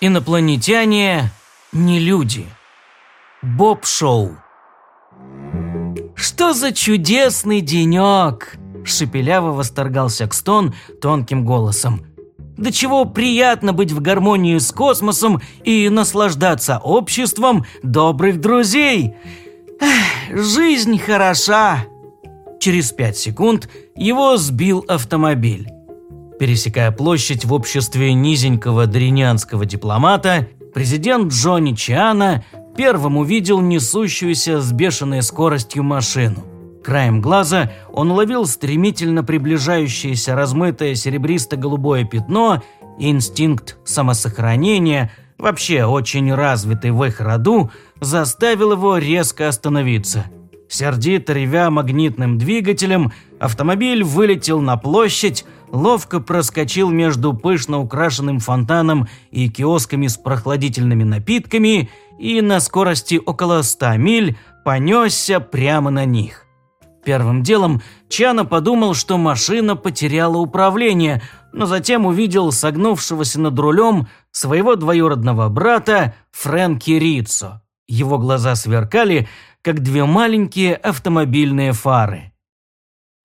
Инопланетяне не люди. Боб-шоу. «Что за чудесный денек!» – шепеляво восторгался Кстон тонким голосом. «Да чего приятно быть в гармонии с космосом и наслаждаться обществом добрых друзей! Эх, жизнь хороша!» Через пять секунд его сбил автомобиль. Пересекая площадь в обществе низенького дринянского дипломата, президент Джонни Чиана первым увидел несущуюся с бешеной скоростью машину. Краем глаза он уловил стремительно приближающееся размытое серебристо-голубое пятно, и инстинкт самосохранения, вообще очень развитый в их роду, заставил его резко остановиться. Сердито ревя магнитным двигателем, автомобиль вылетел на площадь, ловко проскочил между пышно украшенным фонтаном и киосками с прохладительными напитками и на скорости около 100 миль понесся прямо на них. Первым делом Чана подумал, что машина потеряла управление, но затем увидел согнувшегося над рулем своего двоюродного брата Фрэнки Риццо. Его глаза сверкали, как две маленькие автомобильные фары.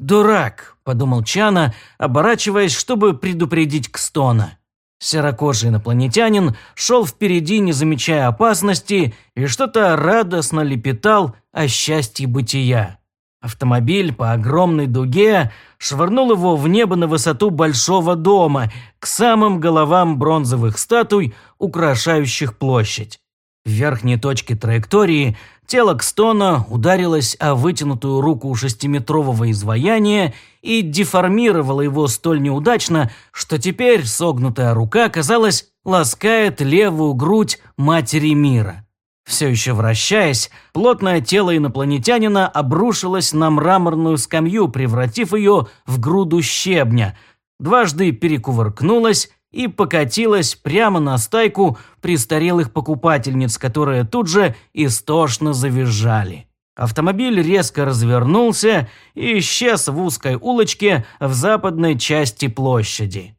«Дурак», – подумал Чана, оборачиваясь, чтобы предупредить Кстона. Серокожий инопланетянин шел впереди, не замечая опасности, и что-то радостно лепетал о счастье бытия. Автомобиль по огромной дуге швырнул его в небо на высоту большого дома, к самым головам бронзовых статуй, украшающих площадь. В верхней точке траектории тело Кстона ударилось о вытянутую руку шестиметрового изваяния и деформировало его столь неудачно, что теперь согнутая рука, казалось, ласкает левую грудь матери мира. Все еще вращаясь, плотное тело инопланетянина обрушилось на мраморную скамью, превратив ее в груду щебня, дважды перекувыркнулось и покатилась прямо на стайку престарелых покупательниц, которые тут же истошно завизжали. Автомобиль резко развернулся и исчез в узкой улочке в западной части площади.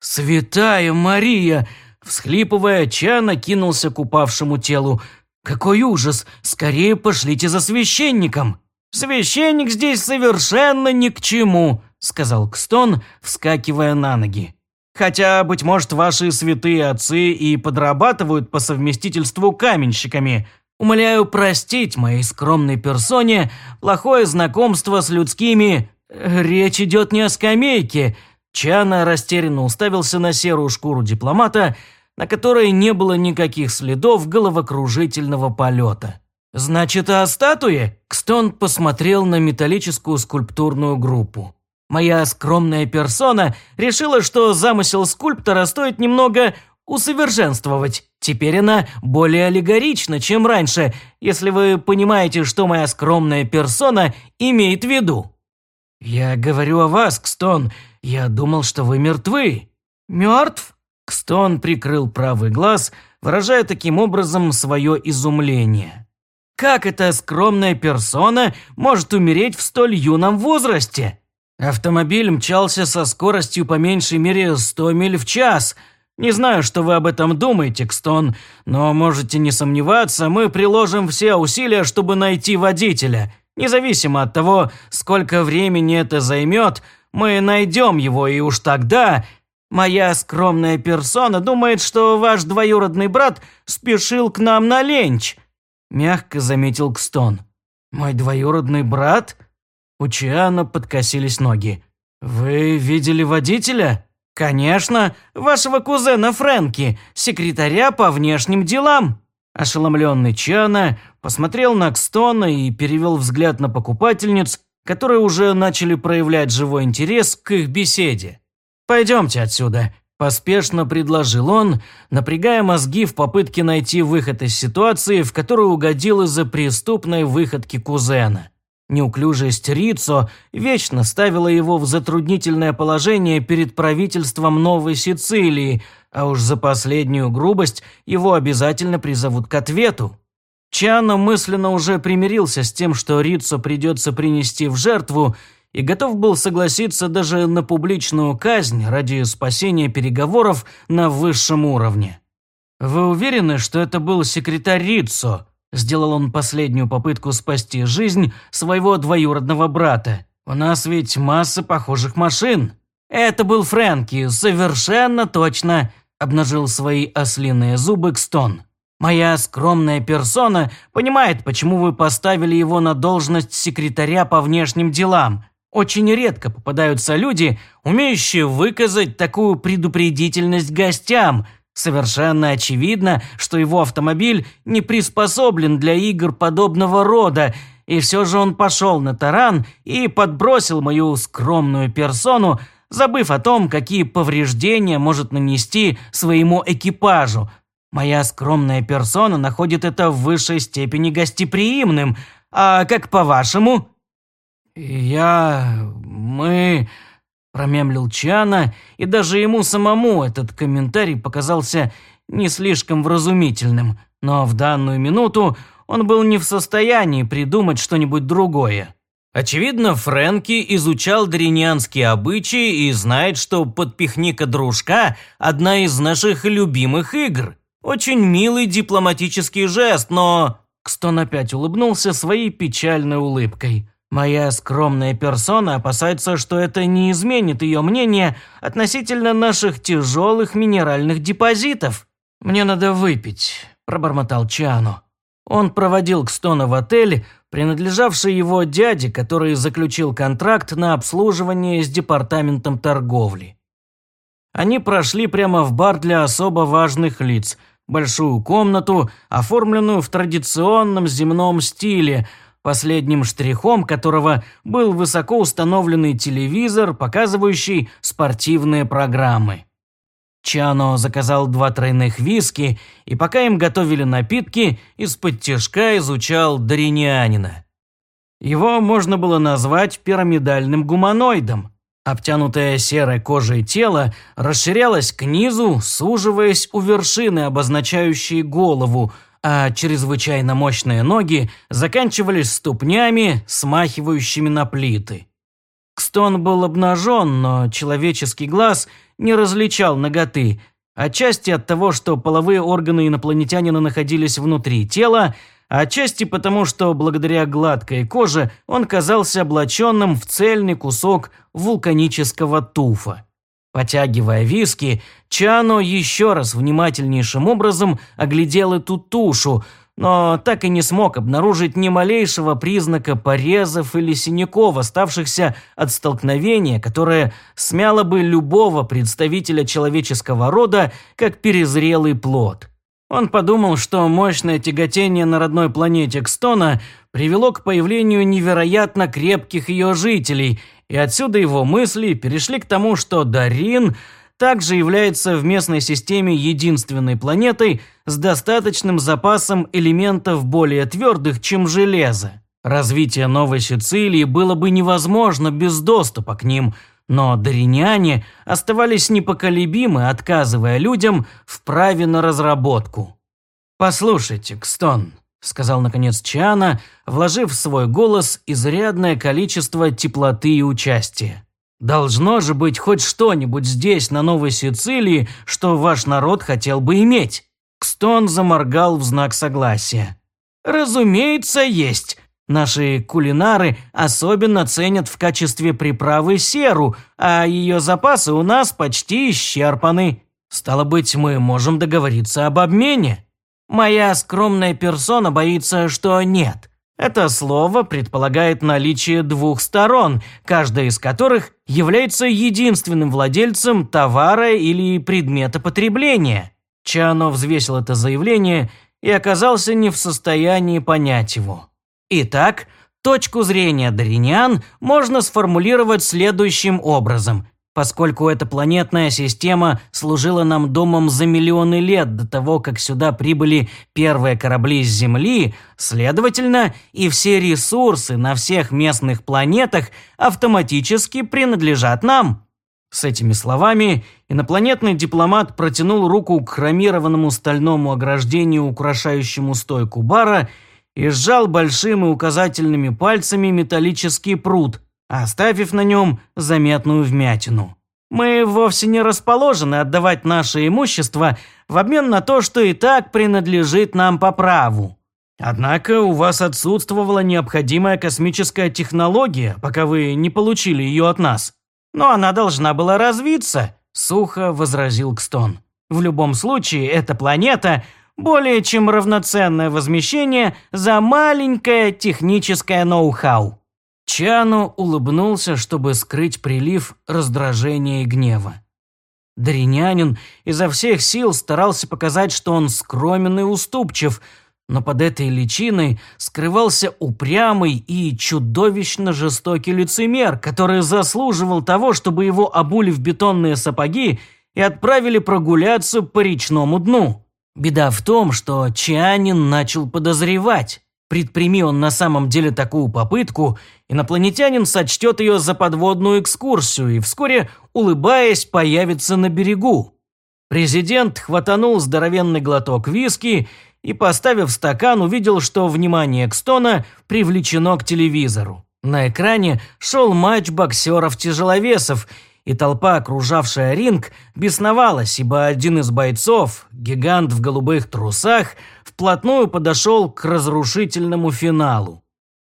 «Святая Мария!» – всхлипывая, Чана кинулся к упавшему телу. «Какой ужас! Скорее пошлите за священником!» «Священник здесь совершенно ни к чему!» – сказал Кстон, вскакивая на ноги. Хотя, быть может, ваши святые отцы и подрабатывают по совместительству каменщиками. Умоляю простить моей скромной персоне плохое знакомство с людскими... Речь идет не о скамейке. Чана растерянно уставился на серую шкуру дипломата, на которой не было никаких следов головокружительного полета. «Значит, о статуе?» Кстон посмотрел на металлическую скульптурную группу. Моя скромная персона решила, что замысел скульптора стоит немного усовершенствовать. Теперь она более аллегорична, чем раньше, если вы понимаете, что моя скромная персона имеет в виду. Я говорю о вас, Кстон. Я думал, что вы мертвы. Мертв? Кстон прикрыл правый глаз, выражая таким образом свое изумление. Как эта скромная персона может умереть в столь юном возрасте? Автомобиль мчался со скоростью по меньшей мере 100 миль в час. Не знаю, что вы об этом думаете, Кстон, но можете не сомневаться, мы приложим все усилия, чтобы найти водителя. Независимо от того, сколько времени это займет, мы найдем его, и уж тогда моя скромная персона думает, что ваш двоюродный брат спешил к нам на ленч», – мягко заметил Кстон. «Мой двоюродный брат?» У Чиана подкосились ноги. «Вы видели водителя?» «Конечно, вашего кузена Фрэнки, секретаря по внешним делам». Ошеломленный Чиана посмотрел на Кстона и перевел взгляд на покупательниц, которые уже начали проявлять живой интерес к их беседе. «Пойдемте отсюда», – поспешно предложил он, напрягая мозги в попытке найти выход из ситуации, в которую угодил из-за преступной выходки кузена. Неуклюжесть Рицо вечно ставила его в затруднительное положение перед правительством Новой Сицилии, а уж за последнюю грубость его обязательно призовут к ответу. Чано мысленно уже примирился с тем, что Рицо придется принести в жертву, и готов был согласиться даже на публичную казнь ради спасения переговоров на высшем уровне. «Вы уверены, что это был секретарь Риццо?» Сделал он последнюю попытку спасти жизнь своего двоюродного брата. «У нас ведь масса похожих машин». «Это был Фрэнки, совершенно точно», – обнажил свои ослиные зубы Кстон. «Моя скромная персона понимает, почему вы поставили его на должность секретаря по внешним делам. Очень редко попадаются люди, умеющие выказать такую предупредительность гостям. Совершенно очевидно, что его автомобиль не приспособлен для игр подобного рода, и все же он пошел на таран и подбросил мою скромную персону забыв о том, какие повреждения может нанести своему экипажу. Моя скромная персона находит это в высшей степени гостеприимным. А как по-вашему?» «Я... мы...» Промямлил Чана, и даже ему самому этот комментарий показался не слишком вразумительным, но в данную минуту он был не в состоянии придумать что-нибудь другое. Очевидно, Фрэнки изучал дринянские обычаи и знает, что подпихника дружка – одна из наших любимых игр. Очень милый дипломатический жест, но... Кстон опять улыбнулся своей печальной улыбкой. Моя скромная персона опасается, что это не изменит ее мнение относительно наших тяжелых минеральных депозитов. «Мне надо выпить», – пробормотал Чану. Он проводил Кстона в отель, принадлежавший его дяде, который заключил контракт на обслуживание с департаментом торговли. Они прошли прямо в бар для особо важных лиц, большую комнату, оформленную в традиционном земном стиле, последним штрихом которого был высоко установленный телевизор, показывающий спортивные программы. Чано заказал два тройных виски, и пока им готовили напитки, из-под тяжка изучал Даринянина. Его можно было назвать пирамидальным гуманоидом. Обтянутое серой кожей тело расширялось к низу, суживаясь у вершины, обозначающей голову, а чрезвычайно мощные ноги заканчивались ступнями, смахивающими на плиты. Кстон был обнажен, но человеческий глаз не различал ноготы, отчасти от того, что половые органы инопланетянина находились внутри тела, отчасти потому, что благодаря гладкой коже он казался облаченным в цельный кусок вулканического туфа. Потягивая виски, Чано еще раз внимательнейшим образом оглядел эту тушу – но так и не смог обнаружить ни малейшего признака порезов или синяков, оставшихся от столкновения, которое смяло бы любого представителя человеческого рода, как перезрелый плод. Он подумал, что мощное тяготение на родной планете Кстона привело к появлению невероятно крепких ее жителей, и отсюда его мысли перешли к тому, что Дарин – также является в местной системе единственной планетой с достаточным запасом элементов более твердых, чем железо. Развитие Новой Сицилии было бы невозможно без доступа к ним, но дариняне оставались непоколебимы, отказывая людям в праве на разработку. «Послушайте, Кстон», – сказал наконец Чана, вложив в свой голос изрядное количество теплоты и участия. Должно же быть хоть что-нибудь здесь, на Новой Сицилии, что ваш народ хотел бы иметь. Кстон заморгал в знак согласия. Разумеется, есть. Наши кулинары особенно ценят в качестве приправы серу, а ее запасы у нас почти исчерпаны. Стало быть, мы можем договориться об обмене. Моя скромная персона боится, что нет. Это слово предполагает наличие двух сторон, каждая из которых является единственным владельцем товара или предмета потребления. Чано взвесил это заявление и оказался не в состоянии понять его. Итак, точку зрения Дориниан можно сформулировать следующим образом. Поскольку эта планетная система служила нам домом за миллионы лет до того, как сюда прибыли первые корабли с Земли, следовательно, и все ресурсы на всех местных планетах автоматически принадлежат нам. С этими словами инопланетный дипломат протянул руку к хромированному стальному ограждению, украшающему стойку бара, и сжал большими указательными пальцами металлический пруд – оставив на нем заметную вмятину. Мы вовсе не расположены отдавать наше имущество в обмен на то, что и так принадлежит нам по праву. Однако у вас отсутствовала необходимая космическая технология, пока вы не получили ее от нас. Но она должна была развиться, сухо возразил Кстон. В любом случае, эта планета более чем равноценное возмещение за маленькое техническое ноу-хау. Чану улыбнулся, чтобы скрыть прилив раздражения и гнева. Даринянин изо всех сил старался показать, что он скромен и уступчив, но под этой личиной скрывался упрямый и чудовищно жестокий лицемер, который заслуживал того, чтобы его обули в бетонные сапоги и отправили прогуляться по речному дну. Беда в том, что Чанин начал подозревать. Предприми он на самом деле такую попытку, инопланетянин сочтет ее за подводную экскурсию и вскоре, улыбаясь, появится на берегу. Президент хватанул здоровенный глоток виски и, поставив стакан, увидел, что внимание Кстона привлечено к телевизору. На экране шел матч боксеров-тяжеловесов – и толпа, окружавшая ринг, бесновалась, ибо один из бойцов, гигант в голубых трусах, вплотную подошел к разрушительному финалу.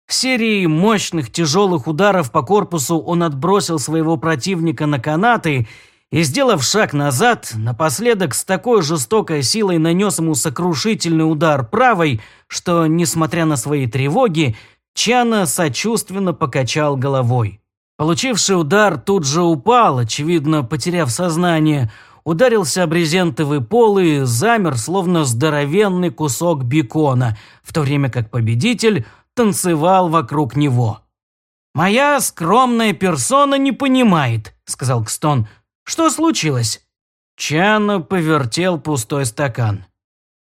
Серией мощных тяжелых ударов по корпусу он отбросил своего противника на канаты и, сделав шаг назад, напоследок с такой жестокой силой нанес ему сокрушительный удар правой, что, несмотря на свои тревоги, Чана сочувственно покачал головой. Получивший удар тут же упал, очевидно, потеряв сознание, ударился об брезентовый пол и замер, словно здоровенный кусок бекона, в то время как победитель танцевал вокруг него. «Моя скромная персона не понимает», — сказал Кстон. «Что случилось?» Чано повертел пустой стакан.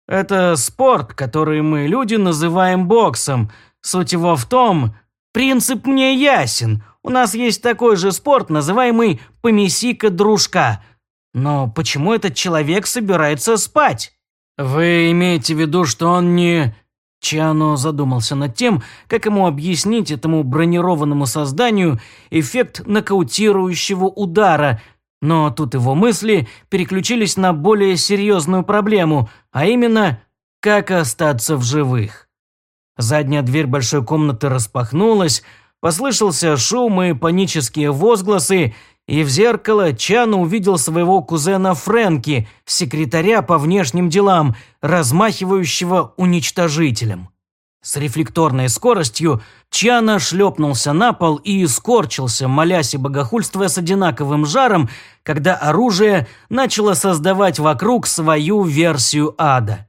«Это спорт, который мы, люди, называем боксом. Суть его в том, принцип мне ясен. У нас есть такой же спорт, называемый «помеси-ка Но почему этот человек собирается спать? Вы имеете в виду, что он не... Чано задумался над тем, как ему объяснить этому бронированному созданию эффект нокаутирующего удара, но тут его мысли переключились на более серьезную проблему, а именно, как остаться в живых. Задняя дверь большой комнаты распахнулась, Послышался шум и панические возгласы, и в зеркало Чан увидел своего кузена Фрэнки, секретаря по внешним делам, размахивающего уничтожителем. С рефлекторной скоростью Чана шлепнулся на пол и скорчился, молясь и богохульствуя с одинаковым жаром, когда оружие начало создавать вокруг свою версию ада.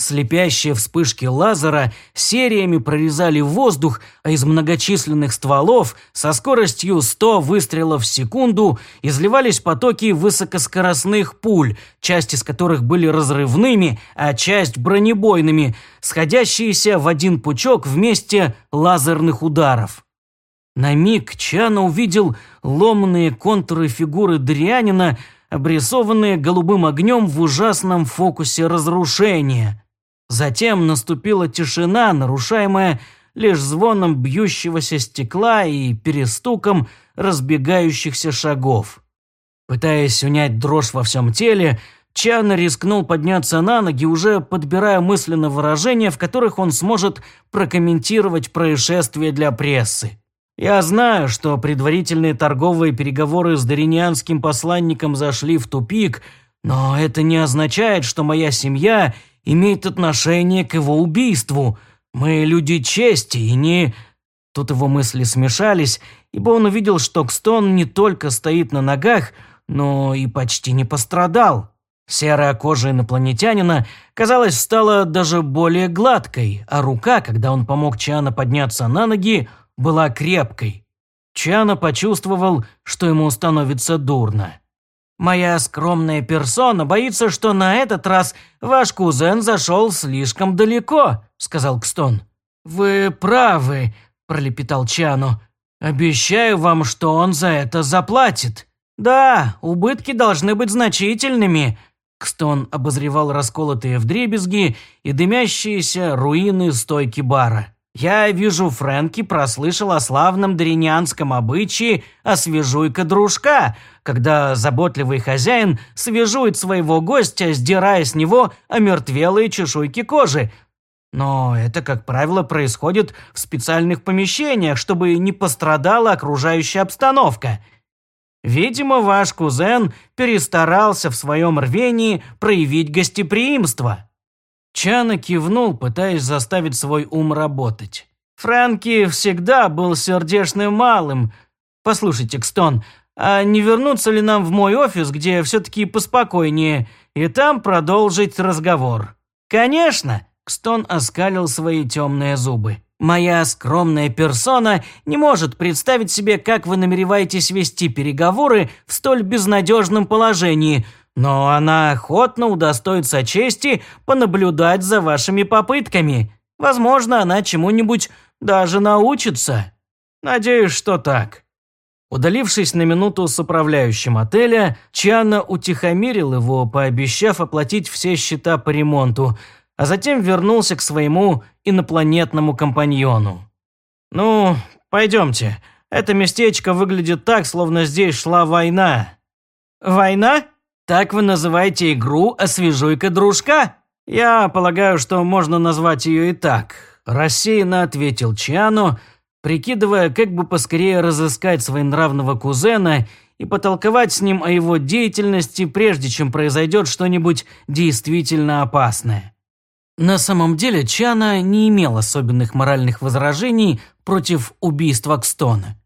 Слепящие вспышки лазера сериями прорезали воздух, а из многочисленных стволов со скоростью 100 выстрелов в секунду изливались потоки высокоскоростных пуль, часть из которых были разрывными, а часть бронебойными, сходящиеся в один пучок вместе лазерных ударов. На миг Чана увидел ломанные контуры фигуры Дрианина, обрисованные голубым огнем в ужасном фокусе разрушения. Затем наступила тишина, нарушаемая лишь звоном бьющегося стекла и перестуком разбегающихся шагов. Пытаясь унять дрожь во всем теле, Чан рискнул подняться на ноги, уже подбирая мысленно выражения, в которых он сможет прокомментировать происшествие для прессы. Я знаю, что предварительные торговые переговоры с даринианским посланником зашли в тупик, но это не означает, что моя семья – имеет отношение к его убийству. Мы люди чести и не...» Тут его мысли смешались, ибо он увидел, что Кстон не только стоит на ногах, но и почти не пострадал. Серая кожа инопланетянина, казалось, стала даже более гладкой, а рука, когда он помог Чана подняться на ноги, была крепкой. Чана почувствовал, что ему становится дурно. Моя скромная персона боится, что на этот раз ваш кузен зашел слишком далеко», — сказал Кстон. «Вы правы», — пролепетал Чану. «Обещаю вам, что он за это заплатит». «Да, убытки должны быть значительными», Кстон обозревал расколотые вдребезги и дымящиеся руины стойки бара. Я вижу, Фрэнки прослышал о славном дринянском обычае «освежуй-ка дружка», когда заботливый хозяин свежует своего гостя, сдирая с него омертвелые чешуйки кожи. Но это, как правило, происходит в специальных помещениях, чтобы не пострадала окружающая обстановка. Видимо, ваш кузен перестарался в своем рвении проявить гостеприимство. Чана кивнул, пытаясь заставить свой ум работать. Франки всегда был сердечным малым. Послушайте, Кстон, а не вернуться ли нам в мой офис, где все-таки поспокойнее, и там продолжить разговор? Конечно, Кстон оскалил свои темные зубы. Моя скромная персона не может представить себе, как вы намереваетесь вести переговоры в столь безнадежном положении – но она охотно удостоится чести понаблюдать за вашими попытками. Возможно, она чему-нибудь даже научится. Надеюсь, что так». Удалившись на минуту с управляющим отеля, Чиана утихомирил его, пообещав оплатить все счета по ремонту, а затем вернулся к своему инопланетному компаньону. «Ну, пойдемте. Это местечко выглядит так, словно здесь шла война». «Война?» Так вы называете игру «Освежуй-ка, дружка»? Я полагаю, что можно назвать ее и так. Рассеянно ответил Чиано, прикидывая, как бы поскорее разыскать своенравного кузена и потолковать с ним о его деятельности, прежде чем произойдет что-нибудь действительно опасное. На самом деле Чана не имел особенных моральных возражений против убийства Кстона.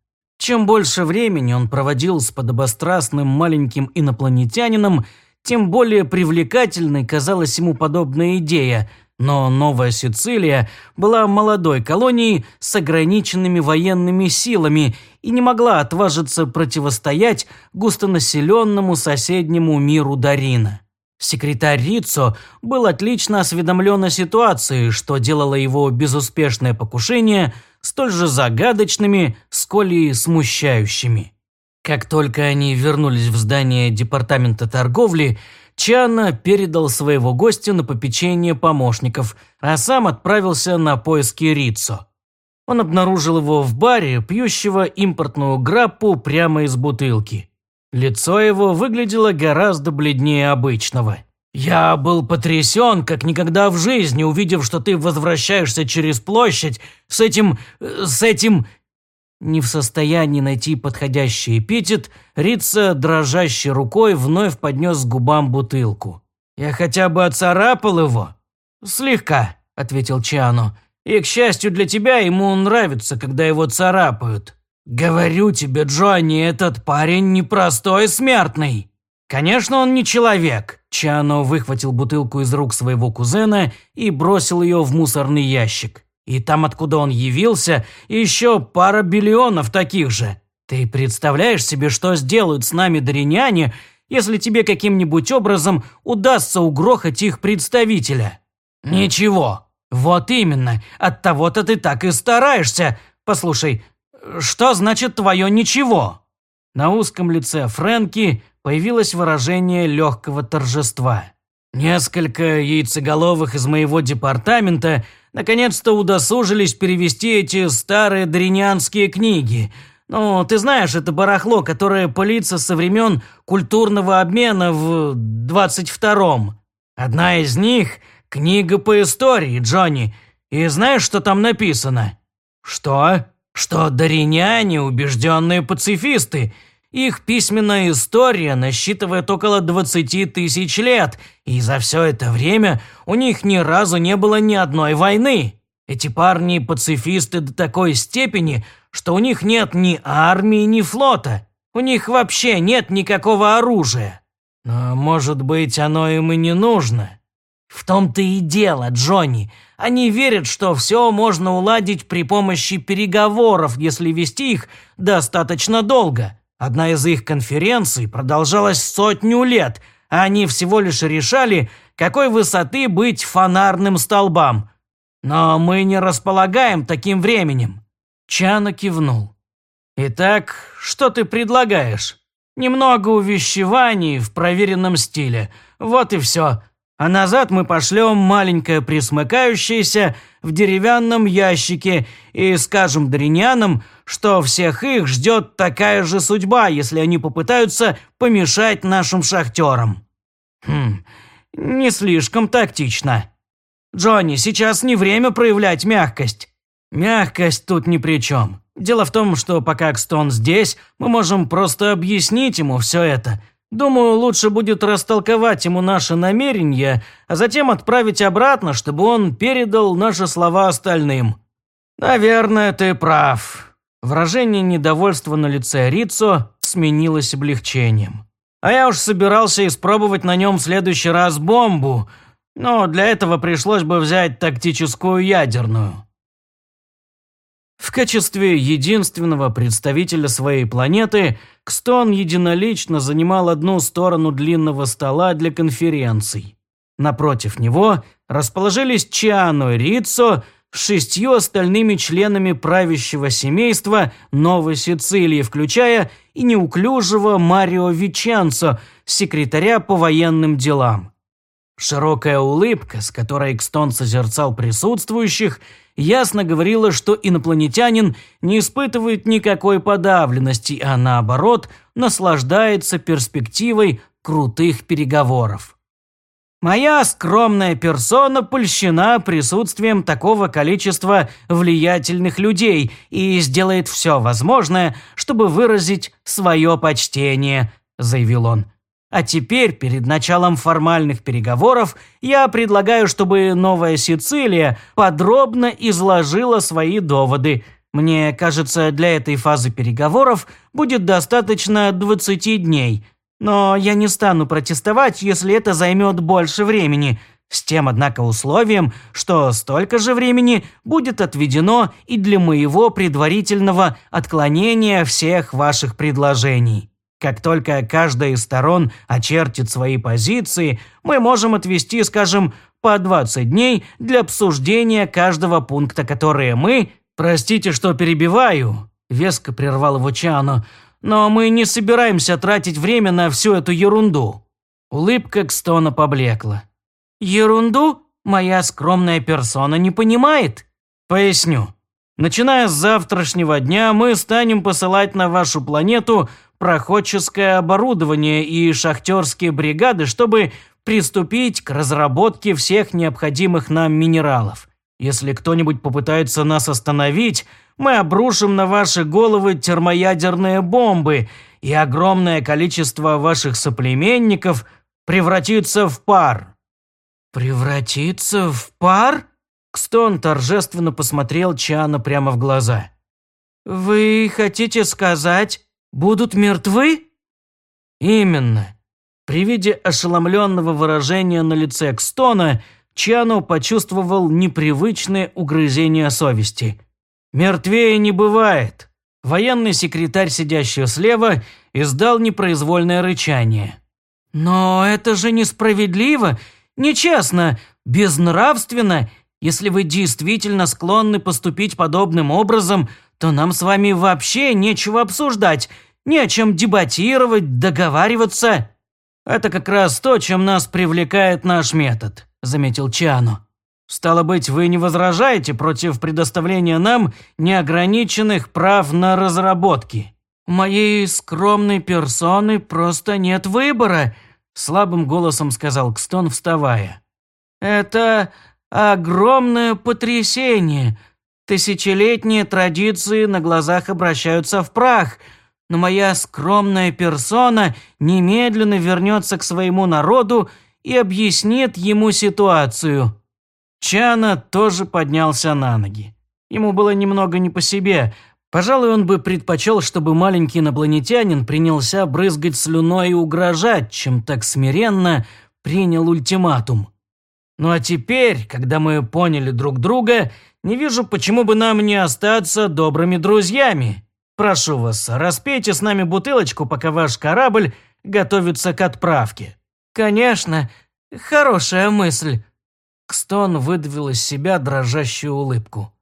Чем больше времени он проводил с подобострастным маленьким инопланетянином, тем более привлекательной казалась ему подобная идея, но Новая Сицилия была молодой колонией с ограниченными военными силами и не могла отважиться противостоять густонаселенному соседнему миру Дарина. Секретарь Рицо был отлично осведомлен о ситуации, что делало его безуспешное покушение столь же загадочными, сколь и смущающими. Как только они вернулись в здание департамента торговли, Чана передал своего гостя на попечение помощников, а сам отправился на поиски Рицо. Он обнаружил его в баре, пьющего импортную граппу прямо из бутылки. Лицо его выглядело гораздо бледнее обычного. «Я был потрясен, как никогда в жизни, увидев, что ты возвращаешься через площадь с этим... с этим...» Не в состоянии найти подходящий эпитет, Рица, дрожащей рукой, вновь поднес к губам бутылку. «Я хотя бы оцарапал его?» «Слегка», — ответил Чиано. «И, к счастью для тебя, ему нравится, когда его царапают». «Говорю тебе, Джонни, этот парень непростой смертный!» «Конечно, он не человек!» Чано выхватил бутылку из рук своего кузена и бросил ее в мусорный ящик. «И там, откуда он явился, еще пара биллионов таких же. Ты представляешь себе, что сделают с нами дариняне, если тебе каким-нибудь образом удастся угрохать их представителя?» «Ничего. Вот именно. От того-то ты так и стараешься. Послушай, что значит твое ничего?» На узком лице Фрэнки появилось выражение легкого торжества. Несколько яйцеголовых из моего департамента наконец-то удосужились перевести эти старые дринянские книги. Ну, ты знаешь, это барахло, которое пылится со времен культурного обмена в 22-м. Одна из них – книга по истории, Джонни. И знаешь, что там написано? Что? Что дариняне – убежденные пацифисты. Их письменная история насчитывает около 20 тысяч лет, и за все это время у них ни разу не было ни одной войны. Эти парни – пацифисты до такой степени, что у них нет ни армии, ни флота. У них вообще нет никакого оружия. Но, может быть, оно им и не нужно. В том-то и дело, Джонни. Они верят, что все можно уладить при помощи переговоров, если вести их достаточно долго. Одна из их конференций продолжалась сотню лет, а они всего лишь решали, какой высоты быть фонарным столбам. Но мы не располагаем таким временем. Чана кивнул. Итак, что ты предлагаешь? Немного увещеваний в проверенном стиле. Вот и все. А назад мы пошлем маленькое присмыкающееся в деревянном ящике и скажем дринянам, что всех их ждет такая же судьба, если они попытаются помешать нашим шахтерам. Хм, не слишком тактично. Джонни, сейчас не время проявлять мягкость. Мягкость тут ни при чем. Дело в том, что пока Кстон здесь, мы можем просто объяснить ему все это – Думаю, лучше будет растолковать ему наши намерения, а затем отправить обратно, чтобы он передал наши слова остальным. Наверное, ты прав. Выражение недовольства на лице Рицо сменилось облегчением. А я уж собирался испробовать на нем в следующий раз бомбу, но для этого пришлось бы взять тактическую ядерную. В качестве единственного представителя своей планеты Кстон единолично занимал одну сторону длинного стола для конференций. Напротив него расположились Чиано Рицо с шестью остальными членами правящего семейства Новой Сицилии, включая и неуклюжего Марио Виченцо, секретаря по военным делам. Широкая улыбка, с которой Кстон созерцал присутствующих, ясно говорила, что инопланетянин не испытывает никакой подавленности, а наоборот, наслаждается перспективой крутых переговоров. Моя скромная персона польщена присутствием такого количества влиятельных людей и сделает все возможное, чтобы выразить свое почтение, заявил он. А теперь, перед началом формальных переговоров, я предлагаю, чтобы Новая Сицилия подробно изложила свои доводы. Мне кажется, для этой фазы переговоров будет достаточно 20 дней. Но я не стану протестовать, если это займет больше времени. С тем, однако, условием, что столько же времени будет отведено и для моего предварительного отклонения всех ваших предложений. Как только каждая из сторон очертит свои позиции, мы можем отвести, скажем, по 20 дней для обсуждения каждого пункта, которые мы... Простите, что перебиваю, веско прервал его Чано, но мы не собираемся тратить время на всю эту ерунду. Улыбка Кстона поблекла. Ерунду? Моя скромная персона не понимает. Поясню. Начиная с завтрашнего дня мы станем посылать на вашу планету проходческое оборудование и шахтерские бригады, чтобы приступить к разработке всех необходимых нам минералов. Если кто-нибудь попытается нас остановить, мы обрушим на ваши головы термоядерные бомбы, и огромное количество ваших соплеменников превратится в пар». «Превратиться в пар?» Кстон торжественно посмотрел Чана прямо в глаза. «Вы хотите сказать, будут мертвы?» «Именно». При виде ошеломленного выражения на лице Кстона, Чану почувствовал непривычное угрызение совести. «Мертвее не бывает». Военный секретарь, сидящий слева, издал непроизвольное рычание. «Но это же несправедливо, нечестно, безнравственно. Если вы действительно склонны поступить подобным образом, то нам с вами вообще нечего обсуждать. Не о чем дебатировать, договариваться. Это как раз то, чем нас привлекает наш метод, заметил Чано. Стало быть, вы не возражаете против предоставления нам неограниченных прав на разработки? Моей скромной персоны просто нет выбора, слабым голосом сказал Кстон, вставая. Это огромное потрясение. Тысячелетние традиции на глазах обращаются в прах – но моя скромная персона немедленно вернется к своему народу и объяснит ему ситуацию. Чана тоже поднялся на ноги. Ему было немного не по себе. Пожалуй, он бы предпочел, чтобы маленький инопланетянин принялся брызгать слюной и угрожать, чем так смиренно принял ультиматум. Ну а теперь, когда мы поняли друг друга, не вижу, почему бы нам не остаться добрыми друзьями. Прошу вас, распейте с нами бутылочку, пока ваш корабль готовится к отправке». «Конечно, хорошая мысль». Кстон выдавил из себя дрожащую улыбку.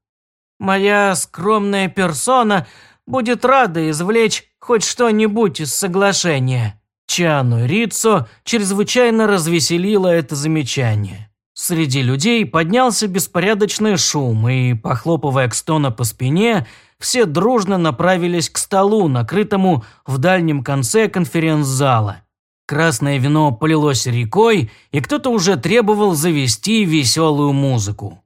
«Моя скромная персона будет рада извлечь хоть что-нибудь из соглашения». Чану Рицо чрезвычайно развеселило это замечание. Среди людей поднялся беспорядочный шум, и, похлопывая Кстона по спине, все дружно направились к столу, накрытому в дальнем конце конференц-зала. Красное вино полилось рекой, и кто-то уже требовал завести веселую музыку.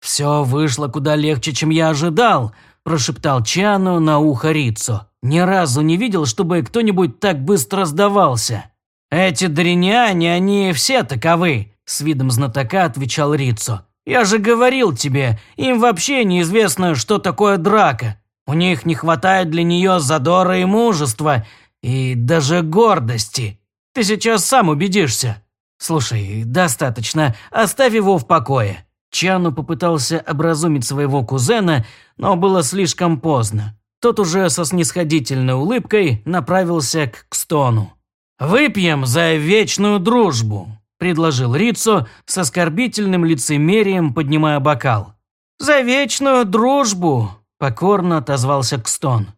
«Все вышло куда легче, чем я ожидал», – прошептал Чану на ухо Рицо. «Ни разу не видел, чтобы кто-нибудь так быстро сдавался. Эти дряняне, они все таковы», – с видом знатока отвечал Рицо. «Я же говорил тебе, им вообще неизвестно, что такое драка. У них не хватает для нее задора и мужества, и даже гордости. Ты сейчас сам убедишься. Слушай, достаточно, оставь его в покое». Чану попытался образумить своего кузена, но было слишком поздно. Тот уже со снисходительной улыбкой направился к Кстону. «Выпьем за вечную дружбу», – предложил Рицо с оскорбительным лицемерием, поднимая бокал. «За вечную дружбу», – покорно отозвался Кстон.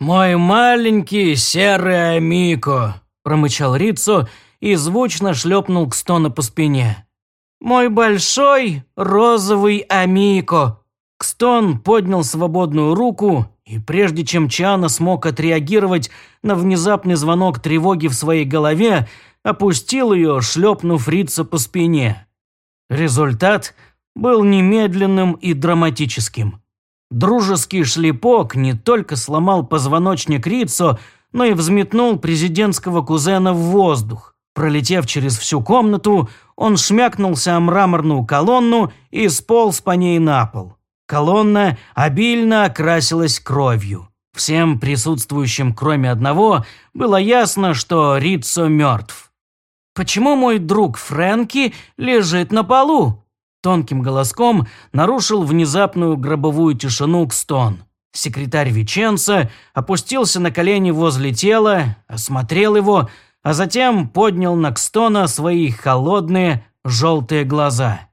«Мой маленький серый Амико», промычал Рицо и звучно шлепнул Кстона по спине. «Мой большой розовый Амико!» Кстон поднял свободную руку, и прежде чем Чана смог отреагировать на внезапный звонок тревоги в своей голове, опустил ее, шлепнув Рица по спине. Результат был немедленным и драматическим. Дружеский шлепок не только сломал позвоночник Рицо, но и взметнул президентского кузена в воздух. Пролетев через всю комнату, он шмякнулся о мраморную колонну и сполз по ней на пол. Колонна обильно окрасилась кровью. Всем присутствующим, кроме одного, было ясно, что Риццо мертв. «Почему мой друг Фрэнки лежит на полу?» Тонким голоском нарушил внезапную гробовую тишину Кстон. Секретарь Веченца опустился на колени возле тела, осмотрел его, а затем поднял на Кстона свои холодные желтые глаза.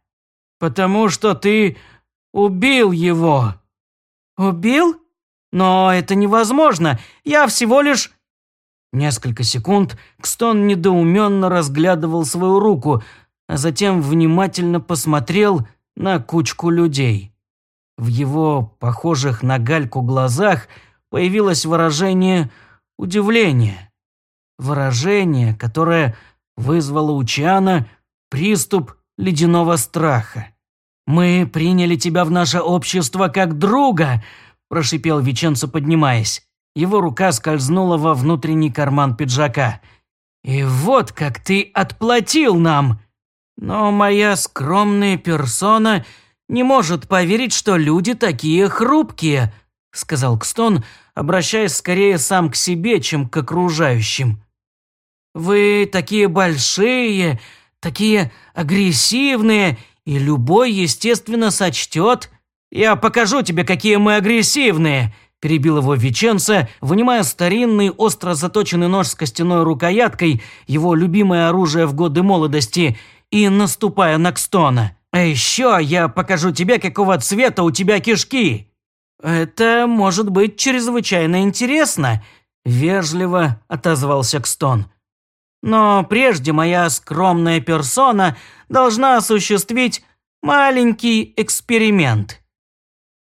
«Потому что ты убил его». «Убил? Но это невозможно. Я всего лишь...» Несколько секунд Кстон недоуменно разглядывал свою руку, а затем внимательно посмотрел на кучку людей. В его похожих на гальку глазах появилось выражение удивления. Выражение, которое вызвало у Чиана приступ ледяного страха. «Мы приняли тебя в наше общество как друга», – прошипел Веченцо, поднимаясь. Его рука скользнула во внутренний карман пиджака. «И вот как ты отплатил нам!» Но моя скромная персона не может поверить, что люди такие хрупкие», – сказал Кстон, обращаясь скорее сам к себе, чем к окружающим. «Вы такие большие, такие агрессивные, и любой, естественно, сочтет. Я покажу тебе, какие мы агрессивные», – перебил его Веченце, вынимая старинный остро заточенный нож с костяной рукояткой, его любимое оружие в годы молодости, и наступая на Кстона. А еще я покажу тебе, какого цвета у тебя кишки. Это может быть чрезвычайно интересно, вежливо отозвался Кстон. Но прежде моя скромная персона должна осуществить маленький эксперимент.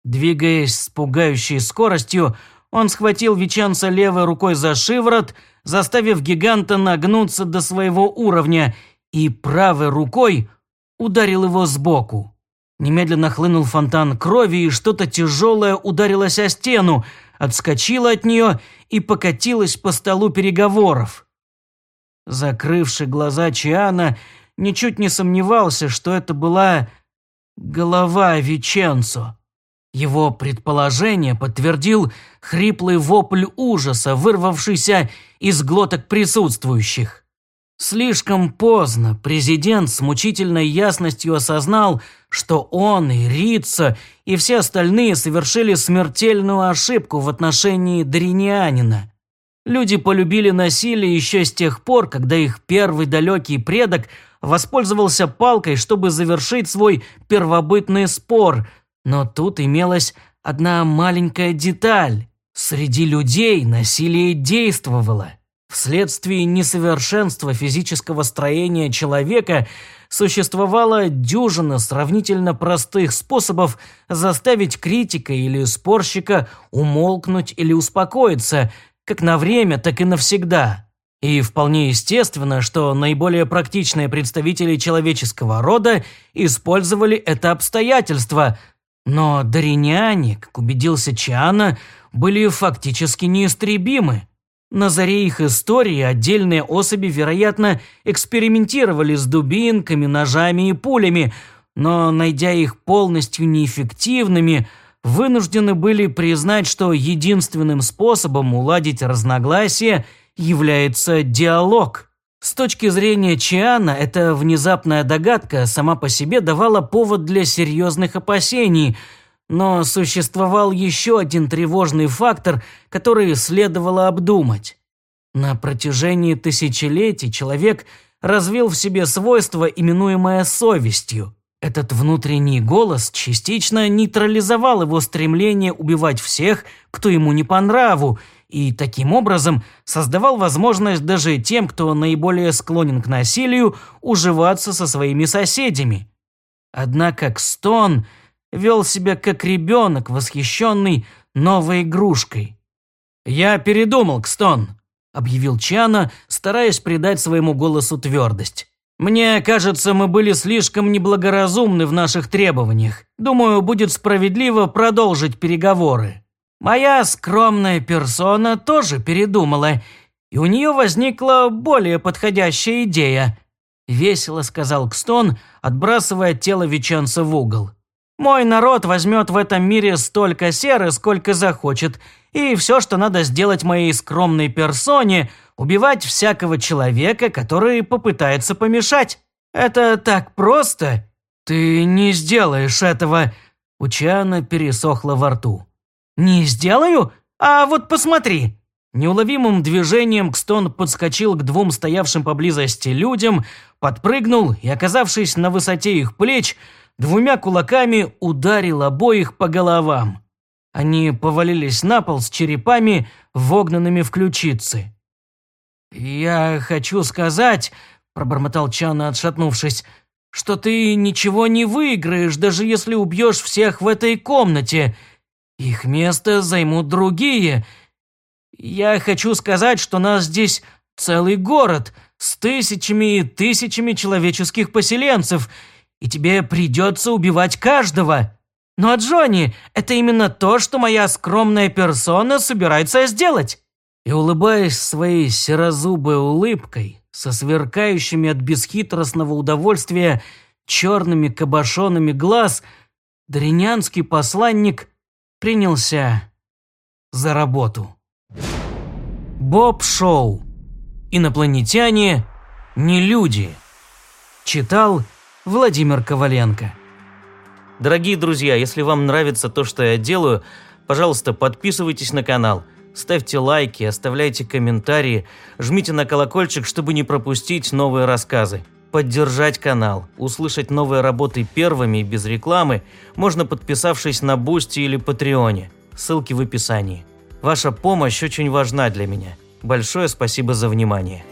Двигаясь с пугающей скоростью, он схватил Веченца левой рукой за шиворот, заставив гиганта нагнуться до своего уровня, и правой рукой ударил его сбоку. Немедленно хлынул фонтан крови, и что-то тяжелое ударилось о стену, отскочило от нее и покатилось по столу переговоров. Закрывший глаза Чиана, ничуть не сомневался, что это была голова Веченцо. Его предположение подтвердил хриплый вопль ужаса, вырвавшийся из глоток присутствующих. Слишком поздно президент с мучительной ясностью осознал, что он и Рица и все остальные совершили смертельную ошибку в отношении Дринианина. Люди полюбили насилие еще с тех пор, когда их первый далекий предок воспользовался палкой, чтобы завершить свой первобытный спор, но тут имелась одна маленькая деталь. Среди людей насилие действовало. Вследствие несовершенства физического строения человека существовала дюжина сравнительно простых способов заставить критика или спорщика умолкнуть или успокоиться, как на время, так и навсегда. И вполне естественно, что наиболее практичные представители человеческого рода использовали это обстоятельство, но дариняне, как убедился Чиана, были фактически неистребимы. На заре их истории отдельные особи, вероятно, экспериментировали с дубинками, ножами и пулями, но, найдя их полностью неэффективными, вынуждены были признать, что единственным способом уладить разногласия является диалог. С точки зрения Чиана, эта внезапная догадка сама по себе давала повод для серьезных опасений – но существовал еще один тревожный фактор, который следовало обдумать. На протяжении тысячелетий человек развил в себе свойство, именуемое совестью. Этот внутренний голос частично нейтрализовал его стремление убивать всех, кто ему не по нраву, и таким образом создавал возможность даже тем, кто наиболее склонен к насилию, уживаться со своими соседями. Однако Кстон – вел себя как ребенок, восхищенный новой игрушкой. «Я передумал, Кстон», – объявил Чана, стараясь придать своему голосу твердость. «Мне кажется, мы были слишком неблагоразумны в наших требованиях. Думаю, будет справедливо продолжить переговоры». Моя скромная персона тоже передумала, и у нее возникла более подходящая идея. Весело сказал Кстон, отбрасывая тело вечанца в угол. Мой народ возьмет в этом мире столько серы, сколько захочет, и все, что надо сделать моей скромной персоне, убивать всякого человека, который попытается помешать. Это так просто. Ты не сделаешь этого. У Чиана пересохло во рту. Не сделаю? А вот посмотри. Неуловимым движением Кстон подскочил к двум стоявшим поблизости людям, подпрыгнул и, оказавшись на высоте их плеч, двумя кулаками ударил обоих по головам. Они повалились на пол с черепами, вогнанными в ключицы. «Я хочу сказать», – пробормотал Чана, отшатнувшись, – «что ты ничего не выиграешь, даже если убьешь всех в этой комнате. Их место займут другие. Я хочу сказать, что нас здесь целый город с тысячами и тысячами человеческих поселенцев – и тебе придется убивать каждого. Но, Джонни, это именно то, что моя скромная персона собирается сделать». И улыбаясь своей серозубой улыбкой, со сверкающими от бесхитростного удовольствия черными кабошонами глаз, дринянский посланник принялся за работу. Боб Шоу. Инопланетяне не люди. Читал Владимир Коваленко. Дорогие друзья, если вам нравится то, что я делаю, пожалуйста, подписывайтесь на канал, ставьте лайки, оставляйте комментарии, жмите на колокольчик, чтобы не пропустить новые рассказы. Поддержать канал, услышать новые работы первыми и без рекламы можно подписавшись на Бусти или Патреоне. Ссылки в описании. Ваша помощь очень важна для меня. Большое спасибо за внимание.